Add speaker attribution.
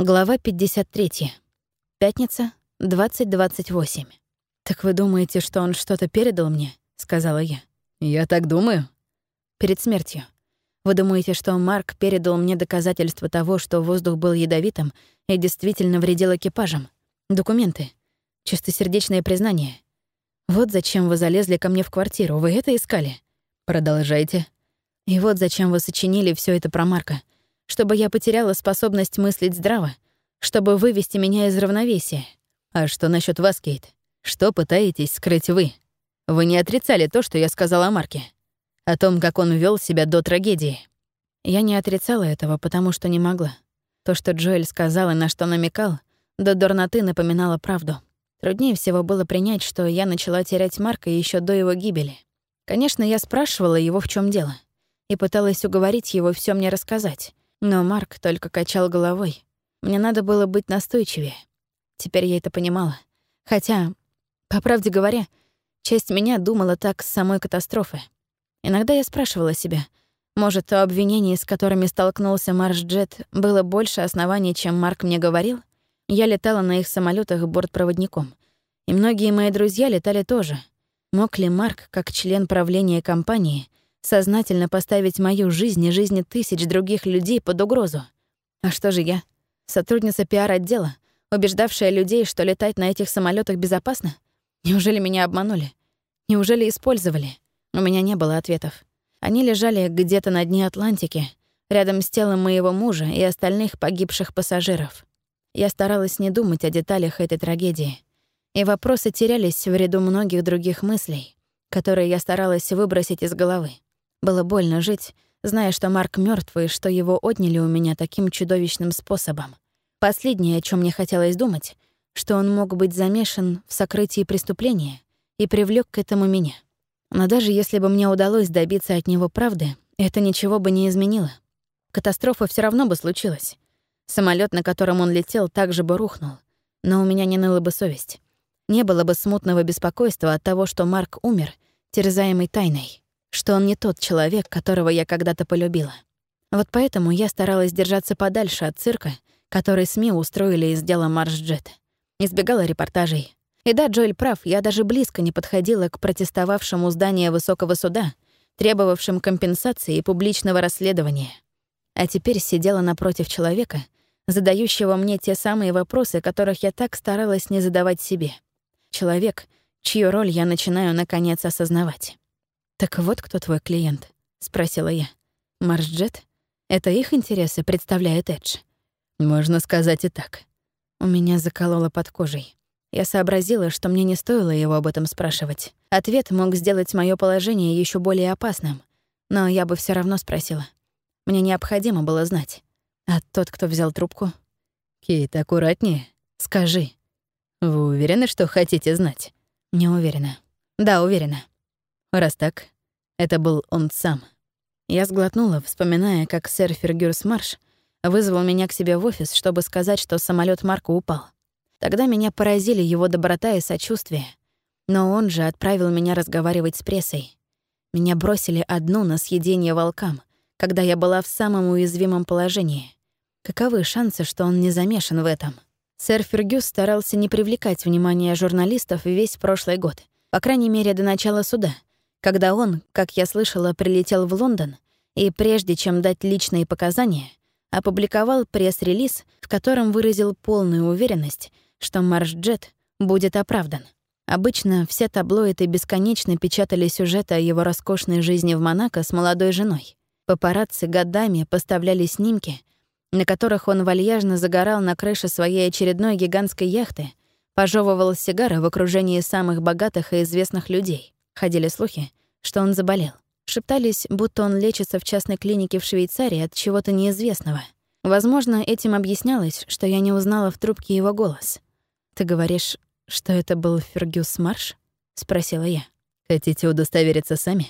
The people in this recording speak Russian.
Speaker 1: Глава 53. Пятница, 20.28. «Так вы думаете, что он что-то передал мне?» — сказала я.
Speaker 2: «Я так думаю».
Speaker 1: «Перед смертью. Вы думаете, что Марк передал мне доказательства того, что воздух был ядовитым и действительно вредил экипажам? Документы. Чистосердечное признание. Вот зачем вы залезли ко мне в квартиру. Вы это искали?»
Speaker 2: «Продолжайте».
Speaker 1: «И вот зачем вы сочинили все это про Марка чтобы я потеряла способность мыслить здраво, чтобы вывести меня из равновесия.
Speaker 2: А что насчет вас, Кейт? Что пытаетесь скрыть вы? Вы не отрицали то, что я сказала о Марке? О том, как он вел себя до трагедии?
Speaker 1: Я не отрицала этого, потому что не могла. То, что Джоэль сказал и на что намекал, до дурноты напоминало правду. Труднее всего было принять, что я начала терять Марка еще до его гибели. Конечно, я спрашивала его, в чем дело, и пыталась уговорить его все мне рассказать. Но Марк только качал головой. Мне надо было быть настойчивее. Теперь я это понимала. Хотя, по правде говоря, часть меня думала так с самой катастрофы. Иногда я спрашивала себя, может, то обвинение, с которыми столкнулся Марш Джет, было больше оснований, чем Марк мне говорил? Я летала на их самолетах бортпроводником. И многие мои друзья летали тоже. Мог ли Марк, как член правления компании, сознательно поставить мою жизнь и жизни тысяч других людей под угрозу. А что же я? Сотрудница пиар-отдела, убеждавшая людей, что летать на этих самолетах безопасно? Неужели меня обманули? Неужели использовали? У меня не было ответов. Они лежали где-то на дне Атлантики, рядом с телом моего мужа и остальных погибших пассажиров. Я старалась не думать о деталях этой трагедии. И вопросы терялись в ряду многих других мыслей, которые я старалась выбросить из головы. Было больно жить, зная, что Марк мертвый и что его отняли у меня таким чудовищным способом. Последнее, о чем мне хотелось думать, что он мог быть замешан в сокрытии преступления и привлек к этому меня. Но даже если бы мне удалось добиться от него правды, это ничего бы не изменило. Катастрофа все равно бы случилась. Самолет, на котором он летел, также бы рухнул. Но у меня не ныла бы совесть. Не было бы смутного беспокойства от того, что Марк умер, терзаемый тайной что он не тот человек, которого я когда-то полюбила. Вот поэтому я старалась держаться подальше от цирка, который СМИ устроили из дела Марш-Джет. Избегала репортажей. И да, Джоэль прав, я даже близко не подходила к протестовавшему зданию высокого суда, требовавшим компенсации и публичного расследования. А теперь сидела напротив человека, задающего мне те самые вопросы, которых я так старалась не задавать себе. Человек, чью роль я начинаю наконец осознавать. «Так вот кто твой клиент?» — спросила я. «Маршджет? Это их интересы представляет Эдж?»
Speaker 2: «Можно сказать и так».
Speaker 1: У меня закололо под кожей. Я сообразила, что мне не стоило его об этом спрашивать. Ответ мог сделать мое положение еще более опасным. Но я бы все равно спросила. Мне необходимо было знать. А тот, кто взял трубку?
Speaker 2: «Кейт, аккуратнее.
Speaker 1: Скажи».
Speaker 2: «Вы уверены, что хотите знать?»
Speaker 1: «Не уверена». «Да, уверена».
Speaker 2: Раз так, это был он сам.
Speaker 1: Я сглотнула, вспоминая, как сэр Фергюрс Марш вызвал меня к себе в офис, чтобы сказать, что самолет Марка упал. Тогда меня поразили его доброта и сочувствие. Но он же отправил меня разговаривать с прессой. Меня бросили одну на съедение волкам, когда я была в самом уязвимом положении. Каковы шансы, что он не замешан в этом? Сэр Фергюс старался не привлекать внимания журналистов весь прошлый год, по крайней мере, до начала суда — когда он, как я слышала, прилетел в Лондон и, прежде чем дать личные показания, опубликовал пресс-релиз, в котором выразил полную уверенность, что Марш-Джет будет оправдан. Обычно все таблоиды бесконечно печатали сюжеты о его роскошной жизни в Монако с молодой женой. Папарацци годами поставляли снимки, на которых он вальяжно загорал на крыше своей очередной гигантской яхты, пожевывал сигары в окружении самых богатых и известных людей. Ходили слухи, что он заболел. Шептались, будто он лечится в частной клинике в Швейцарии от чего-то неизвестного. Возможно, этим объяснялось, что я не узнала в трубке его голос. «Ты говоришь, что это был Фергюс Марш?» — спросила я.
Speaker 2: «Хотите удостовериться сами?»